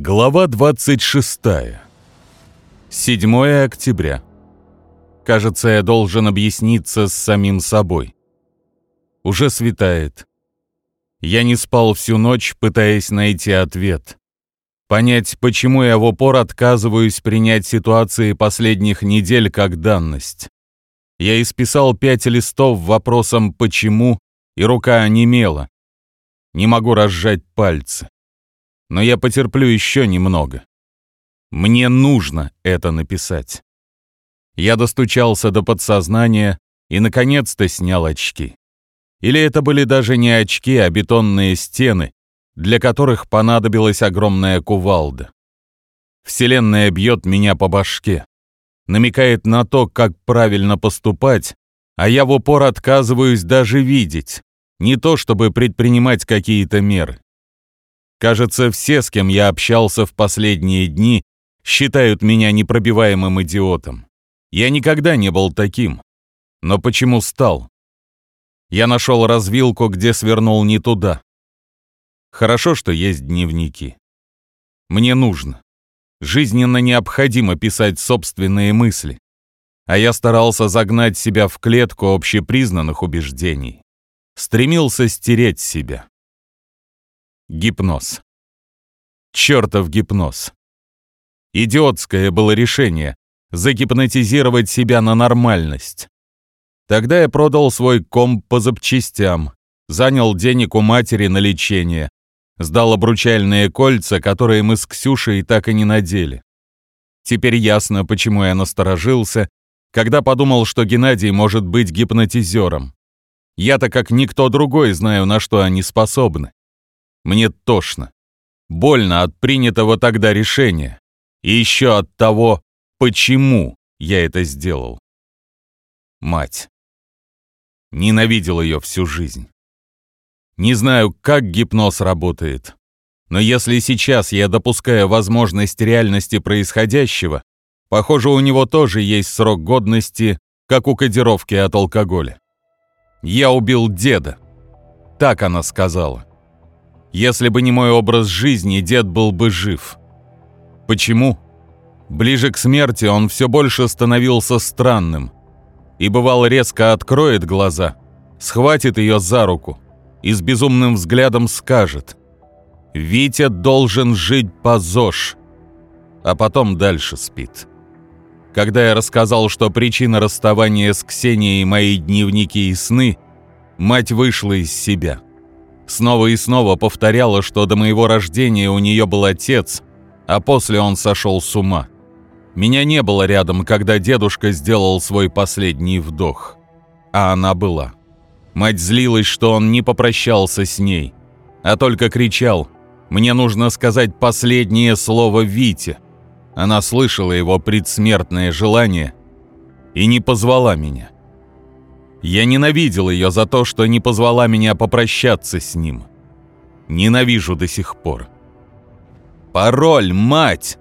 Глава 26. 7 октября. Кажется, я должен объясниться с самим собой. Уже светает. Я не спал всю ночь, пытаясь найти ответ. Понять, почему я в упор отказываюсь принять ситуации последних недель как данность. Я исписал пять листов вопросом «почему?» и рука онемела. Не могу разжать пальцы но я потерплю еще немного. Мне нужно это написать. Я достучался до подсознания и, наконец-то, снял очки. Или это были даже не очки, а бетонные стены, для которых понадобилась огромная кувалда. Вселенная бьет меня по башке, намекает на то, как правильно поступать, а я в упор отказываюсь даже видеть, не то чтобы предпринимать какие-то меры. Кажется, все, с кем я общался в последние дни, считают меня непробиваемым идиотом. Я никогда не был таким. Но почему стал? Я нашел развилку, где свернул не туда. Хорошо, что есть дневники. Мне нужно. Жизненно необходимо писать собственные мысли. А я старался загнать себя в клетку общепризнанных убеждений. Стремился стереть себя. Гипноз. Чертов гипноз. Идиотское было решение — загипнотизировать себя на нормальность. Тогда я продал свой комп по запчастям, занял денег у матери на лечение, сдал обручальные кольца, которые мы с Ксюшей так и не надели. Теперь ясно, почему я насторожился, когда подумал, что Геннадий может быть гипнотизером. Я-то как никто другой знаю, на что они способны. Мне тошно. Больно от принятого тогда решения. И еще от того, почему я это сделал. Мать. Ненавидел ее всю жизнь. Не знаю, как гипноз работает, но если сейчас я допускаю возможность реальности происходящего, похоже, у него тоже есть срок годности, как у кодировки от алкоголя. Я убил деда. Так она сказала. Если бы не мой образ жизни, дед был бы жив. Почему? Ближе к смерти он все больше становился странным. И бывало резко откроет глаза, схватит ее за руку и с безумным взглядом скажет «Витя должен жить по ЗОЖ», а потом дальше спит. Когда я рассказал, что причина расставания с Ксенией мои дневники и сны, мать вышла из себя – Снова и снова повторяла, что до моего рождения у нее был отец, а после он сошел с ума. Меня не было рядом, когда дедушка сделал свой последний вдох. А она была. Мать злилась, что он не попрощался с ней, а только кричал «Мне нужно сказать последнее слово Вите». Она слышала его предсмертное желание и не позвала меня. Я ненавидел ее за то, что не позвала меня попрощаться с ним. Ненавижу до сих пор. «Пароль, мать!»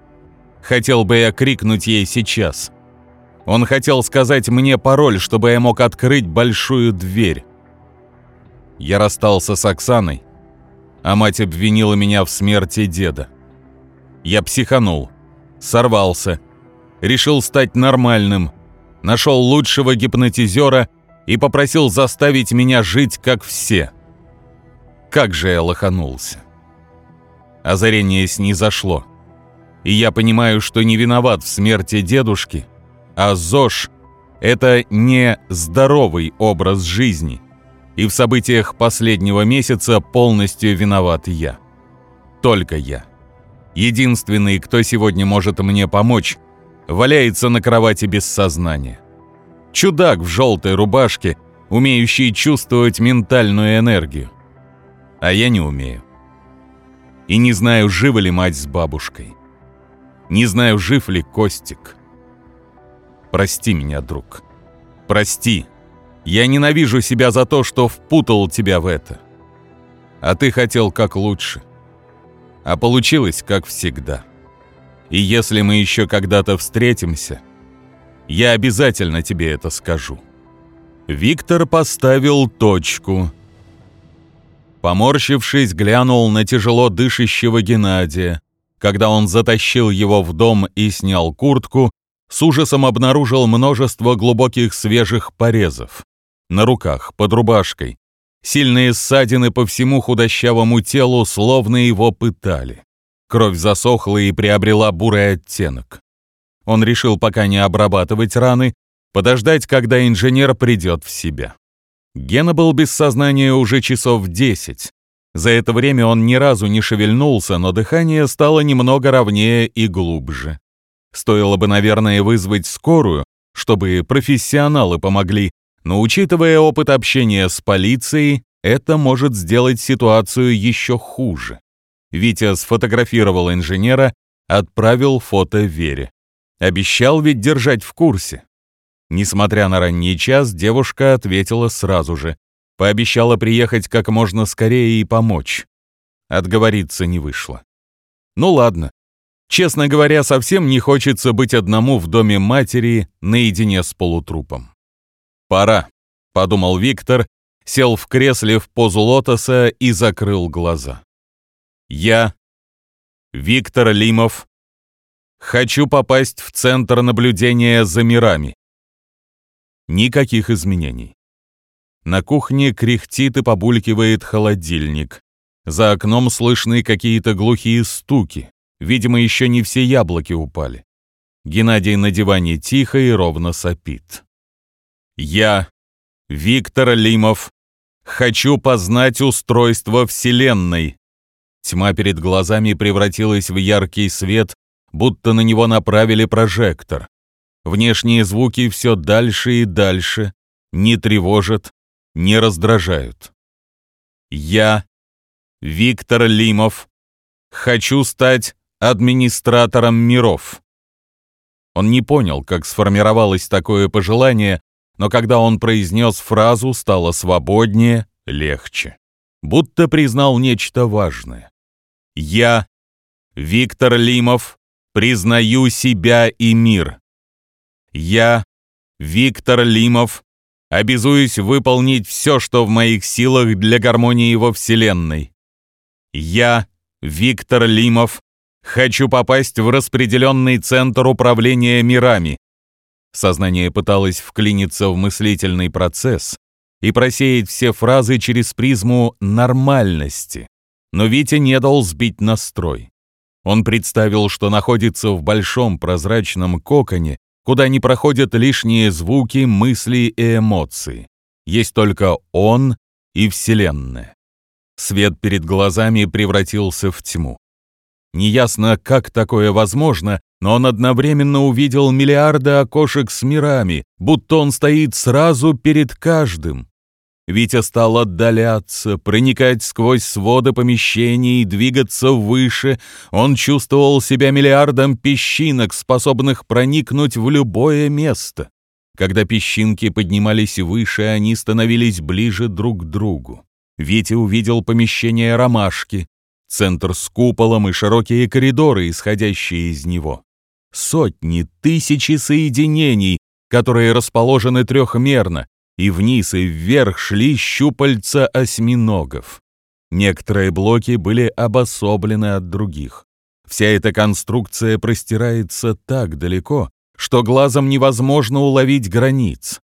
Хотел бы я крикнуть ей сейчас. Он хотел сказать мне пароль, чтобы я мог открыть большую дверь. Я расстался с Оксаной, а мать обвинила меня в смерти деда. Я психанул, сорвался, решил стать нормальным, нашел лучшего гипнотизера и попросил заставить меня жить, как все. Как же я лоханулся. Озарение снизошло. И я понимаю, что не виноват в смерти дедушки, а ЗОЖ — это не здоровый образ жизни. И в событиях последнего месяца полностью виноват я. Только я. Единственный, кто сегодня может мне помочь, валяется на кровати без сознания. Чудак в желтой рубашке, умеющий чувствовать ментальную энергию. А я не умею. И не знаю, жива ли мать с бабушкой. Не знаю, жив ли Костик. Прости меня, друг. Прости. Я ненавижу себя за то, что впутал тебя в это. А ты хотел как лучше. А получилось как всегда. И если мы еще когда-то встретимся, я обязательно тебе это скажу». Виктор поставил точку. Поморщившись, глянул на тяжело дышащего Геннадия. Когда он затащил его в дом и снял куртку, с ужасом обнаружил множество глубоких свежих порезов. На руках, под рубашкой. Сильные ссадины по всему худощавому телу, словно его пытали. Кровь засохла и приобрела бурый оттенок. Он решил пока не обрабатывать раны, подождать, когда инженер придет в себя. Гена был без сознания уже часов десять. За это время он ни разу не шевельнулся, но дыхание стало немного ровнее и глубже. Стоило бы, наверное, вызвать скорую, чтобы профессионалы помогли, но учитывая опыт общения с полицией, это может сделать ситуацию еще хуже. Витя сфотографировал инженера, отправил фото Вере. Обещал ведь держать в курсе. Несмотря на ранний час, девушка ответила сразу же. Пообещала приехать как можно скорее и помочь. Отговориться не вышло. Ну ладно. Честно говоря, совсем не хочется быть одному в доме матери наедине с полутрупом. «Пора», — подумал Виктор, сел в кресле в позу лотоса и закрыл глаза. «Я, Виктор Лимов, хочу попасть в центр наблюдения за мирами. Никаких изменений. На кухне кряхтит и побулькивает холодильник. За окном слышны какие-то глухие стуки. Видимо, еще не все яблоки упали. Геннадий на диване тихо и ровно сопит. Я, Виктор Лимов, хочу познать устройство Вселенной. Тьма перед глазами превратилась в яркий свет, будто на него направили прожектор. Внешние звуки все дальше и дальше, не тревожат, не раздражают. Я, Виктор Лимов, хочу стать администратором миров. Он не понял, как сформировалось такое пожелание, но когда он произнес фразу, стало свободнее, легче. Будто признал нечто важное. «Я, Виктор Лимов, признаю себя и мир. Я, Виктор Лимов, обязуюсь выполнить все, что в моих силах для гармонии во Вселенной. Я, Виктор Лимов, хочу попасть в распределенный центр управления мирами. Сознание пыталось вклиниться в мыслительный процесс и просеять все фразы через призму нормальности. Но Витя не дал сбить настрой. Он представил, что находится в большом прозрачном коконе, куда не проходят лишние звуки, мысли и эмоции. Есть только он и Вселенная. Свет перед глазами превратился в тьму. Неясно, как такое возможно, но он одновременно увидел миллиарды окошек с мирами, будто он стоит сразу перед каждым. Витя стал отдаляться, проникать сквозь своды помещений и двигаться выше. Он чувствовал себя миллиардом песчинок, способных проникнуть в любое место. Когда песчинки поднимались выше, они становились ближе друг к другу. Витя увидел помещение ромашки, центр с куполом и широкие коридоры, исходящие из него. Сотни, тысячи соединений, которые расположены трехмерно, и вниз и вверх шли щупальца осьминогов. Некоторые блоки были обособлены от других. Вся эта конструкция простирается так далеко, что глазом невозможно уловить границ.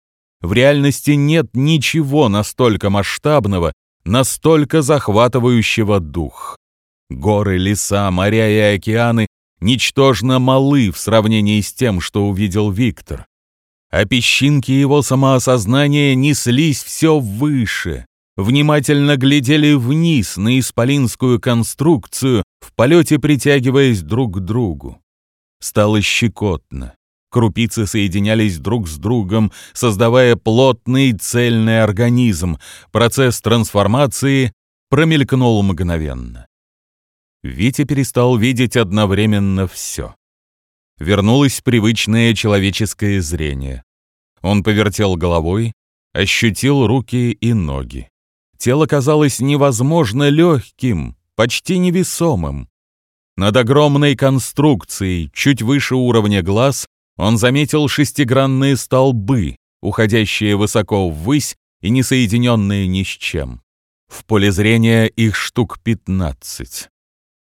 В реальности нет ничего настолько масштабного, настолько захватывающего дух. Горы, леса, моря и океаны ничтожно малы в сравнении с тем, что увидел Виктор а песчинки его самоосознания неслись все выше, внимательно глядели вниз на исполинскую конструкцию, в полете притягиваясь друг к другу. Стало щекотно. Крупицы соединялись друг с другом, создавая плотный цельный организм. Процесс трансформации промелькнул мгновенно. Витя перестал видеть одновременно все вернулось привычное человеческое зрение. Он повертел головой, ощутил руки и ноги. Тело казалось невозможно легким, почти невесомым. Над огромной конструкцией, чуть выше уровня глаз, он заметил шестигранные столбы, уходящие высоко ввысь и не соединенные ни с чем. В поле зрения их штук пятнадцать.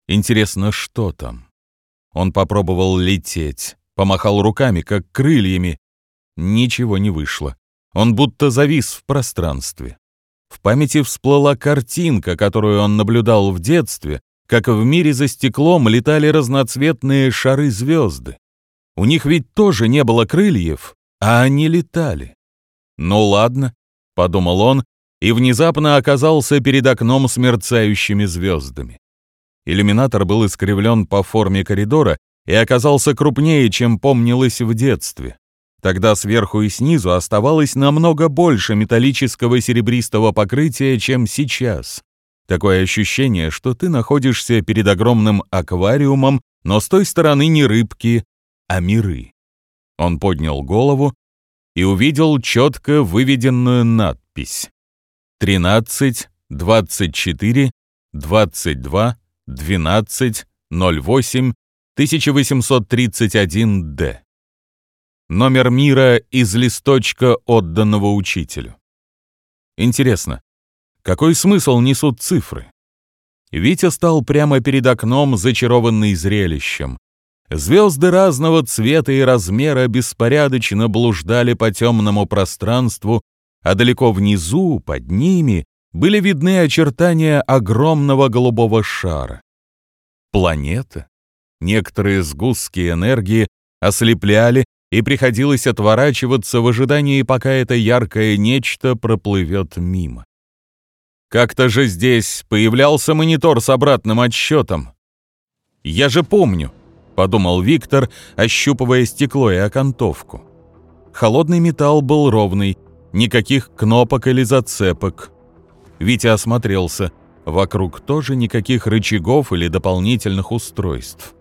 Интересно, что там? Он попробовал лететь, помахал руками, как крыльями. Ничего не вышло. Он будто завис в пространстве. В памяти всплыла картинка, которую он наблюдал в детстве, как в мире за стеклом летали разноцветные шары-звезды. У них ведь тоже не было крыльев, а они летали. «Ну ладно», — подумал он, и внезапно оказался перед окном с мерцающими звездами. Иллюминатор был искривлен по форме коридора и оказался крупнее, чем помнилось в детстве. Тогда сверху и снизу оставалось намного больше металлического серебристого покрытия, чем сейчас. Такое ощущение, что ты находишься перед огромным аквариумом, но с той стороны не рыбки, а миры. Он поднял голову и увидел четко выведенную надпись. 13, 24, 22, 12, 08, 1831-д. Номер мира из листочка, отданного учителю. Интересно, какой смысл несут цифры? Витя стал прямо перед окном, зачарованный зрелищем. Звезды разного цвета и размера беспорядочно блуждали по темному пространству, а далеко внизу, под ними, были видны очертания огромного голубого шара. Планета. Некоторые сгустки энергии ослепляли, и приходилось отворачиваться в ожидании, пока это яркое нечто проплывет мимо. Как-то же здесь появлялся монитор с обратным отсчетом. «Я же помню», — подумал Виктор, ощупывая стекло и окантовку. Холодный металл был ровный, никаких кнопок или зацепок. Витя осмотрелся. Вокруг тоже никаких рычагов или дополнительных устройств.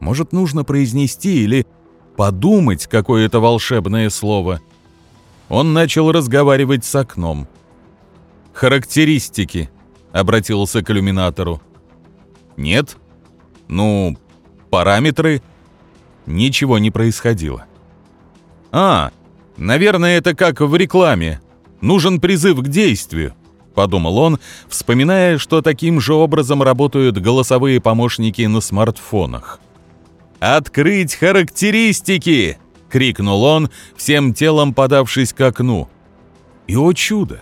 Может, нужно произнести или подумать какое-то волшебное слово. Он начал разговаривать с окном — «Характеристики», — обратился к иллюминатору. «Нет? Ну, параметры?» Ничего не происходило. «А, наверное, это как в рекламе. Нужен призыв к действию», — подумал он, вспоминая, что таким же образом работают голосовые помощники на смартфонах. «Открыть характеристики!» — крикнул он, всем телом подавшись к окну. И, о чудо!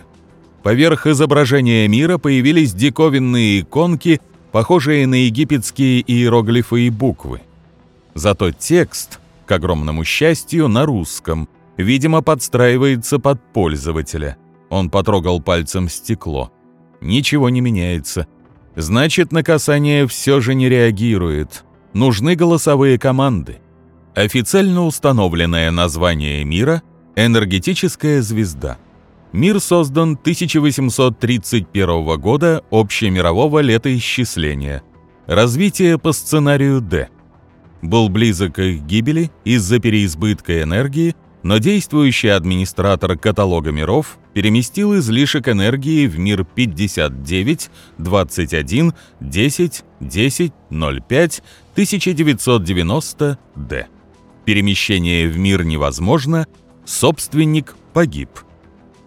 Поверх изображения мира появились диковинные иконки, похожие на египетские иероглифы и буквы. Зато текст, к огромному счастью, на русском, видимо, подстраивается под пользователя. Он потрогал пальцем стекло. Ничего не меняется. Значит, на касание все же не реагирует. Нужны голосовые команды. Официально установленное название мира — энергетическая звезда — Мир создан 1831 года общемирового летоисчисления. Развитие по сценарию D. Был близок к их гибели из-за переизбытка энергии, но действующий администратор каталога миров переместил излишек энергии в мир 59, 21, 10, 10, 05, 1990 D. Перемещение в мир невозможно, собственник погиб.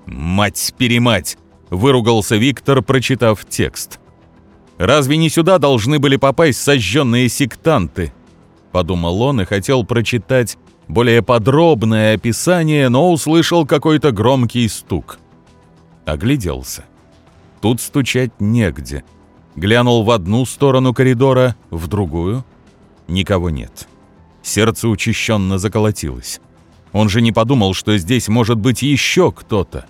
«Мать-перемать!» — выругался Виктор, прочитав текст. «Разве не сюда должны были попасть сожженные сектанты?» Подумал он и хотел прочитать более подробное описание, но услышал какой-то громкий стук. Огляделся. Тут стучать негде. Глянул в одну сторону коридора, в другую. Никого нет. Сердце учащенно заколотилось. Он же не подумал, что здесь может быть еще кто-то.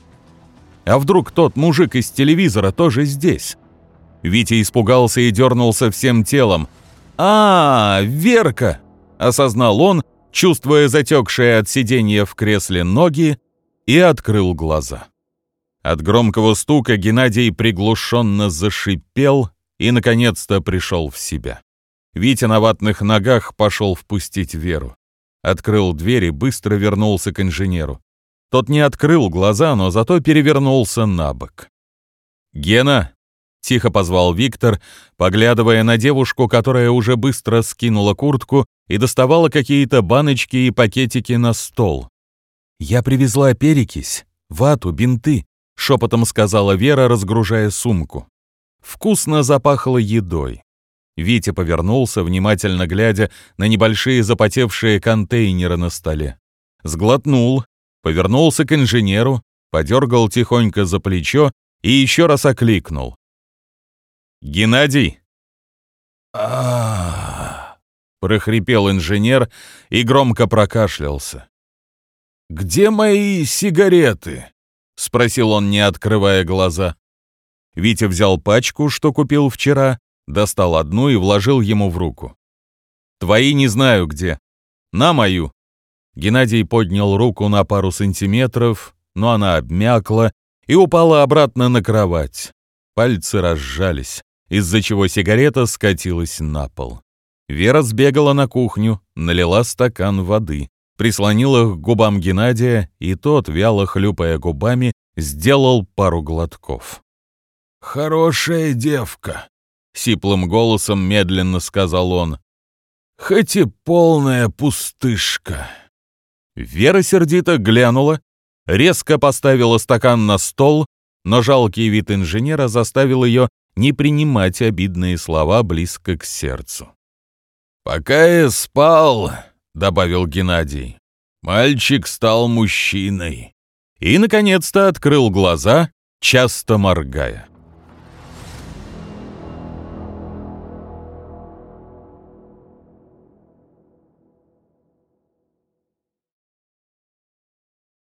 А вдруг тот мужик из телевизора тоже здесь? Витя испугался и дернулся всем телом. «А, Верка!» — осознал он, чувствуя затекшие от сидения в кресле ноги, и открыл глаза. От громкого стука Геннадий приглушенно зашипел и, наконец-то, пришел в себя. Витя на ватных ногах пошел впустить Веру. Открыл дверь и быстро вернулся к инженеру. Тот не открыл глаза, но зато перевернулся на бок. «Гена!» — тихо позвал Виктор, поглядывая на девушку, которая уже быстро скинула куртку и доставала какие-то баночки и пакетики на стол. «Я привезла перекись, вату, бинты», — шепотом сказала Вера, разгружая сумку. Вкусно запахло едой. Витя повернулся, внимательно глядя на небольшие запотевшие контейнеры на столе. Сглотнул, повернулся к инженеру, подергал тихонько за плечо и еще раз окликнул. «Геннадий!» а прохрипел инженер и громко прокашлялся. «Где мои сигареты?» — спросил он, не открывая глаза. Витя взял пачку, что купил вчера, достал одну и вложил ему в руку. «Твои не знаю где. На мою». Геннадий поднял руку на пару сантиметров, но она обмякла и упала обратно на кровать. Пальцы разжались, из-за чего сигарета скатилась на пол. Вера сбегала на кухню, налила стакан воды, прислонила к губам Геннадия, и тот, вяло хлюпая губами, сделал пару глотков. «Хорошая девка», — сиплым голосом медленно сказал он. «Хоть и полная пустышка». Вера сердито глянула, резко поставила стакан на стол, но жалкий вид инженера заставил ее не принимать обидные слова близко к сердцу. «Пока я спал», — добавил Геннадий, — «мальчик стал мужчиной». И, наконец-то, открыл глаза, часто моргая.